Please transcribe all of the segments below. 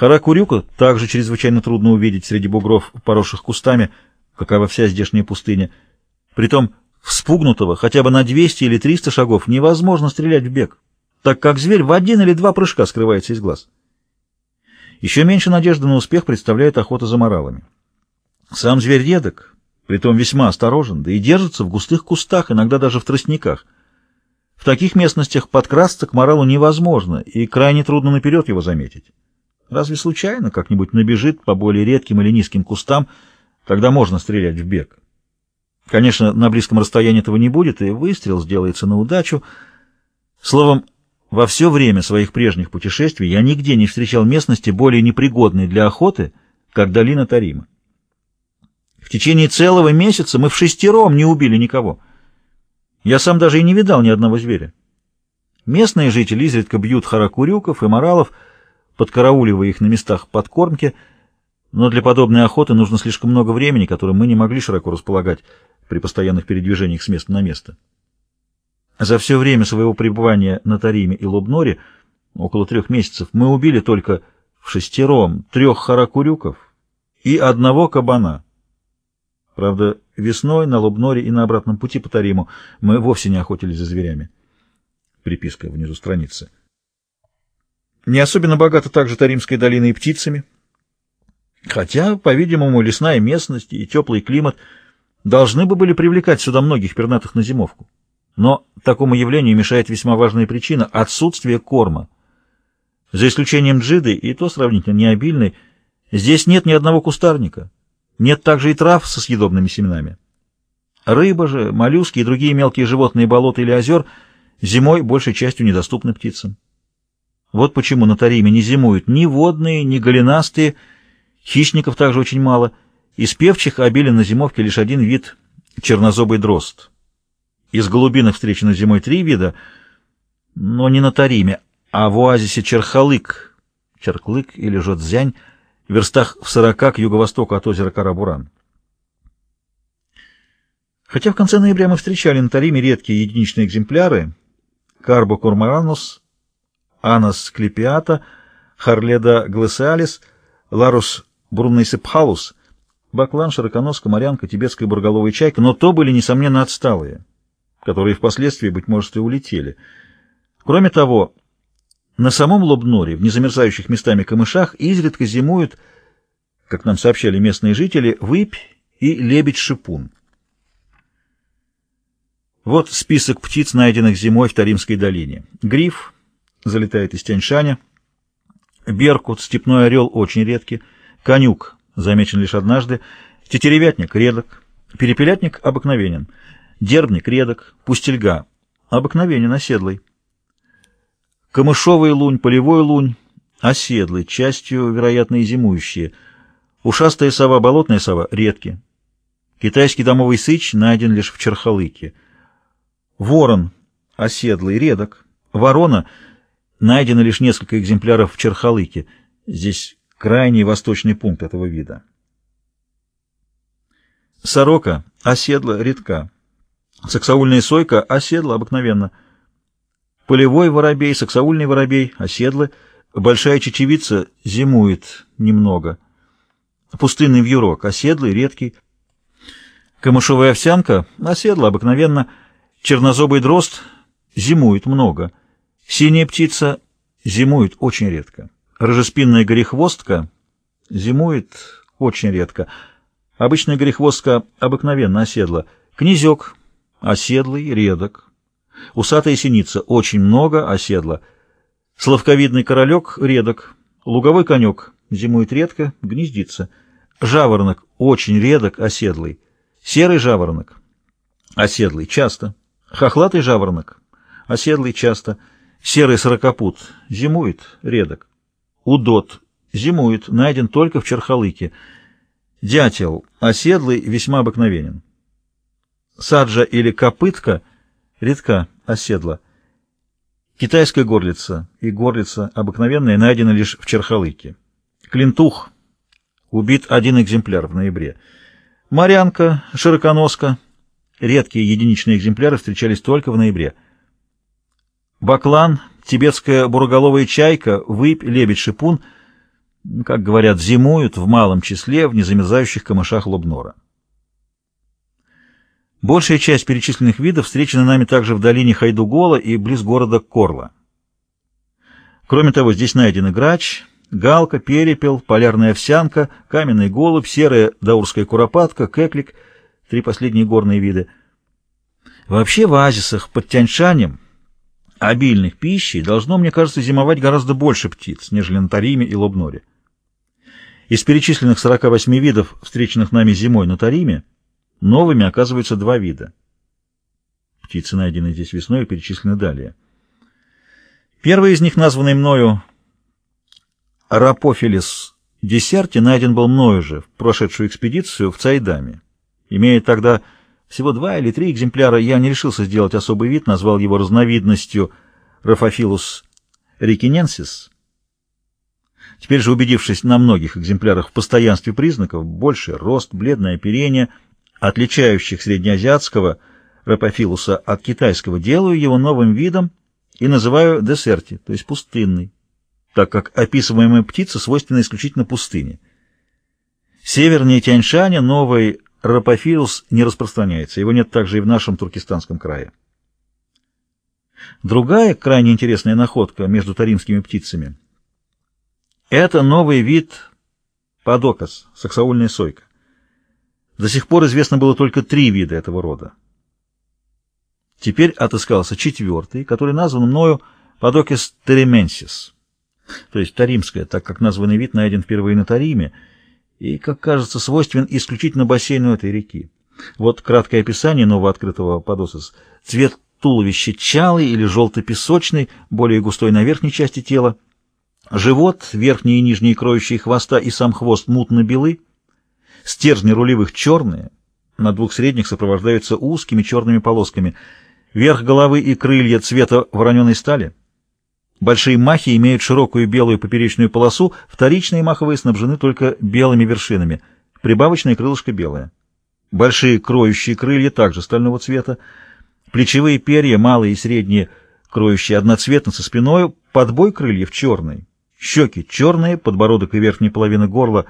Харакурюка также чрезвычайно трудно увидеть среди бугров, поросших кустами, какова вся здешняя пустыня. Притом вспугнутого хотя бы на 200 или 300 шагов невозможно стрелять в бег, так как зверь в один или два прыжка скрывается из глаз. Еще меньше надежды на успех представляет охота за моралами. Сам зверь редок, притом весьма осторожен, да и держится в густых кустах, иногда даже в тростниках. В таких местностях подкрасться к моралу невозможно, и крайне трудно наперед его заметить. Разве случайно как-нибудь набежит по более редким или низким кустам, тогда можно стрелять в бег. Конечно, на близком расстоянии этого не будет, и выстрел сделается на удачу. Словом, во все время своих прежних путешествий я нигде не встречал местности более непригодной для охоты, как долина Тарима. В течение целого месяца мы в шестером не убили никого. Я сам даже и не видал ни одного зверя. Местные жители изредка бьют харакурюков и моралов, подкарауливая их на местах подкормки, но для подобной охоты нужно слишком много времени, которым мы не могли широко располагать при постоянных передвижениях с места на место. За все время своего пребывания на Тариме и Лобноре, около трех месяцев, мы убили только в шестером трех харакурюков и одного кабана. Правда, весной на Лобноре и на обратном пути по Тариму мы вовсе не охотились за зверями. Приписка внизу страницы. Не особенно богата также Таримская долина и птицами, хотя, по-видимому, лесная местность и теплый климат должны бы были привлекать сюда многих пернатых на зимовку. Но такому явлению мешает весьма важная причина — отсутствие корма. За исключением джиды, и то сравнительно необильной, здесь нет ни одного кустарника, нет также и трав со съедобными семенами. Рыба же, моллюски и другие мелкие животные болота или озер зимой большей частью недоступны птицам. Вот почему на Тариме не зимуют ни водные, ни голенастые, хищников также очень мало, из певчих обилен на зимовке лишь один вид — чернозобый дрозд. Из голубиных встречено зимой три вида, но не на Тариме, а в оазисе Черхалык, Черклык или Жодзянь, в верстах в сорока к юго-востоку от озера Карабуран. Хотя в конце ноября мы встречали на Тариме редкие единичные экземпляры — Карбокурмаранус Анас клипиата, Харледа глэсиалис, Ларус бруннейсепхалус, баклан, широконоска, морянка, тибетская бурголовая чайка, но то были, несомненно, отсталые, которые впоследствии, быть может, и улетели. Кроме того, на самом Лобноре, в незамерзающих местами камышах, изредка зимуют, как нам сообщали местные жители, выпь и лебедь-шипун. Вот список птиц, найденных зимой в Таримской долине. Гриф, залетает из Тяньшаня. Беркут, степной орел, очень редкий. Конюк замечен лишь однажды. Тетеревятник редок. Перепелятник обыкновенен. Дербник редок. Пустельга обыкновенен, оседлый. Камышовый лунь, полевой лунь, оседлый, частью, вероятно, и зимующие. Ушастая сова, болотная сова редки. Китайский домовый сыч найден лишь в Черхалыке. Ворон оседлый, редок. Ворона — Найдено лишь несколько экземпляров в Черхалыке. Здесь крайний восточный пункт этого вида. Сорока оседла редка. Саксаульная сойка оседла обыкновенно. Полевой воробей, саксаульный воробей, оседлы. Большая чечевица зимует немного. Пустынный вьюрок оседлый, редкий. Камышовая овсянка оседла обыкновенно. Чернозобый дрозд зимует много. Синяя птица зимует очень редко. Рыжеспинная горехвостка зимует очень редко. Обычная горехвостка обыкновенно оседла. Князек оседлый, редок. Усатая синица очень много оседла. Словковидный королек редок. Луговой конек зимует редко, гнездится. Жаворонок очень редок, оседлый. Серый жаворонок оседлый часто. Хохлатый жаворонок оседлый часто. Серый сорокопут зимует редок. Удот зимует, найден только в Черхалыке. Дятел оседлый весьма обыкновенен. Саджа или копытка редка оседла. Китайская горлица и горлица обыкновенная найдена лишь в Черхалыке. Клинтух убит один экземпляр в ноябре. Морянка, широконоска, редкие единичные экземпляры встречались только в ноябре. Баклан, тибетская буроголовая чайка, выпь, лебедь-шипун как говорят, зимуют в малом числе в незамерзающих камышах Лобнора. Большая часть перечисленных видов встречена нами также в долине Хайдугола и близ города Корла. Кроме того, здесь найдены грач, галка, перепел, полярная овсянка, каменный голубь, серая даурская куропатка, кеклик, три последние горные виды. Вообще в оазисах под Тяньшанем обильных пищей должно, мне кажется, зимовать гораздо больше птиц, нежели на Тариме и Лобноре. Из перечисленных 48 видов, встреченных нами зимой на Тариме, новыми оказываются два вида. Птицы, найденные здесь весной, перечислены далее. Первый из них, названный мною Рапофилис десерти, найден был мною же в прошедшую экспедицию в Цайдаме. Имея тогда всего два или три экземпляра, я не решился сделать особый вид, назвал его разновидностью Рафофилус рикиненсис. Теперь же, убедившись на многих экземплярах в постоянстве признаков, больше рост, бледное оперение, отличающих среднеазиатского Рапофилуса от китайского, делаю его новым видом и называю десерти, то есть пустынный, так как описываемая птица свойственна исключительно пустыне. Севернее Тяньшаня новый Рапофилус не распространяется, его нет также и в нашем туркестанском крае. Другая крайне интересная находка между таримскими птицами – это новый вид подокос, саксаульная сойка. До сих пор известно было только три вида этого рода. Теперь отыскался четвертый, который назван мною подокис теременсис, то есть таримская, так как названный вид найден впервые на Тариме – и, как кажется, свойствен исключительно бассейну этой реки. Вот краткое описание новооткрытого подосос. Цвет туловища чалый или желто-песочный, более густой на верхней части тела. Живот, верхние и нижние кроющие хвоста и сам хвост мутно-белы. Стержни рулевых черные, на двух средних сопровождаются узкими черными полосками. Верх головы и крылья цвета вороненой стали. Большие махи имеют широкую белую поперечную полосу, вторичные маховые снабжены только белыми вершинами, прибавочное крылышко белое. Большие кроющие крылья также стального цвета, плечевые перья, малые и средние, кроющие одноцветно со спиной, подбой крыльев черный, щеки черные, подбородок и верхняя половина горла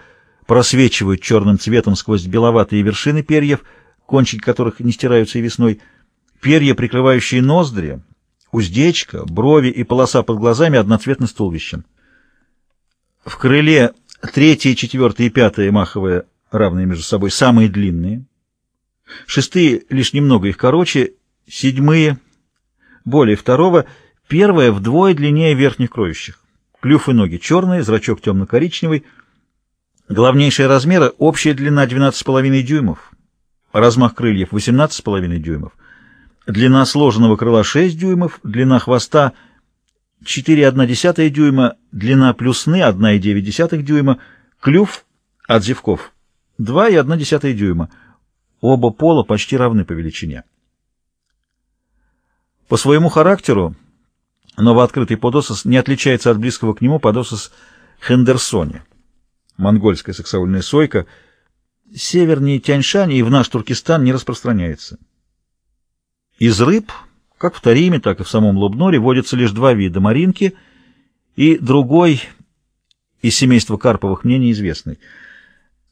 просвечивают черным цветом сквозь беловатые вершины перьев, кончики которых не стираются и весной, перья, прикрывающие ноздри, Уздечка, брови и полоса под глазами одноцветны с туловищем. В крыле третье, четвертое и пятое маховые, равные между собой, самые длинные. Шестые лишь немного их короче, седьмые более второго, первое вдвое длиннее верхних кроющих. Клюв и ноги черные, зрачок темно-коричневый. Главнейшие размеры — общая длина 12,5 дюймов, размах крыльев 18,5 дюймов. Длина сложенного крыла 6 дюймов, длина хвоста 4,1 дюйма, длина плюсны 1,9 дюйма, клюв от зевков 2,1 дюйма. Оба пола почти равны по величине. По своему характеру новооткрытый подосос не отличается от близкого к нему подосос Хендерсоне, монгольская сексуальная сойка, севернее Тяньшани и в наш Туркестан не распространяется. Из рыб, как в Тариме, так и в самом Лобноре, водятся лишь два вида – маринки и другой из семейства карповых мне неизвестный.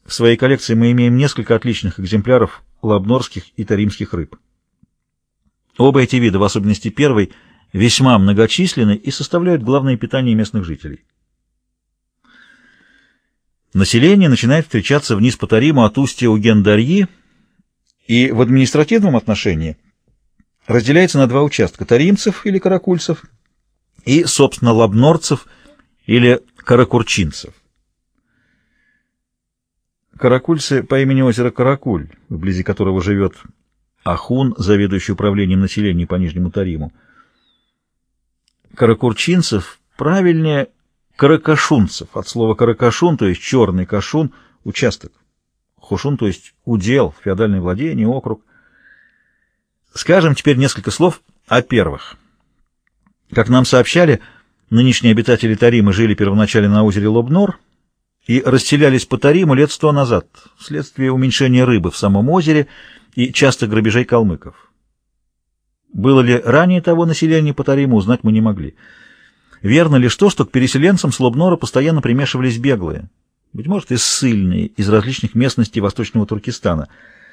В своей коллекции мы имеем несколько отличных экземпляров лобнорских и таримских рыб. Оба эти вида, в особенности первый, весьма многочисленны и составляют главное питание местных жителей. Население начинает встречаться вниз по Тариму от устья Уген-Дарьи, и в административном отношении – разделяется на два участка – таримцев или каракульцев и, собственно, лабнорцев или каракурчинцев. Каракульцы по имени озера Каракуль, вблизи которого живет Ахун, заведующий управлением населения по Нижнему Тариму. Каракурчинцев правильнее каракашунцев, от слова каракашун, то есть черный кашун, участок. Хушун, то есть удел, феодальное владение, округ. Скажем теперь несколько слов о первых. Как нам сообщали, нынешние обитатели Тарима жили первоначально на озере Лобнор и расселялись по Тариму лет сто назад, вследствие уменьшения рыбы в самом озере и часто грабежей калмыков. Было ли ранее того населения по Тариму, узнать мы не могли. Верно лишь то, что к переселенцам с Лобнора постоянно примешивались беглые, быть может, и ссыльные из различных местностей Восточного Туркестана —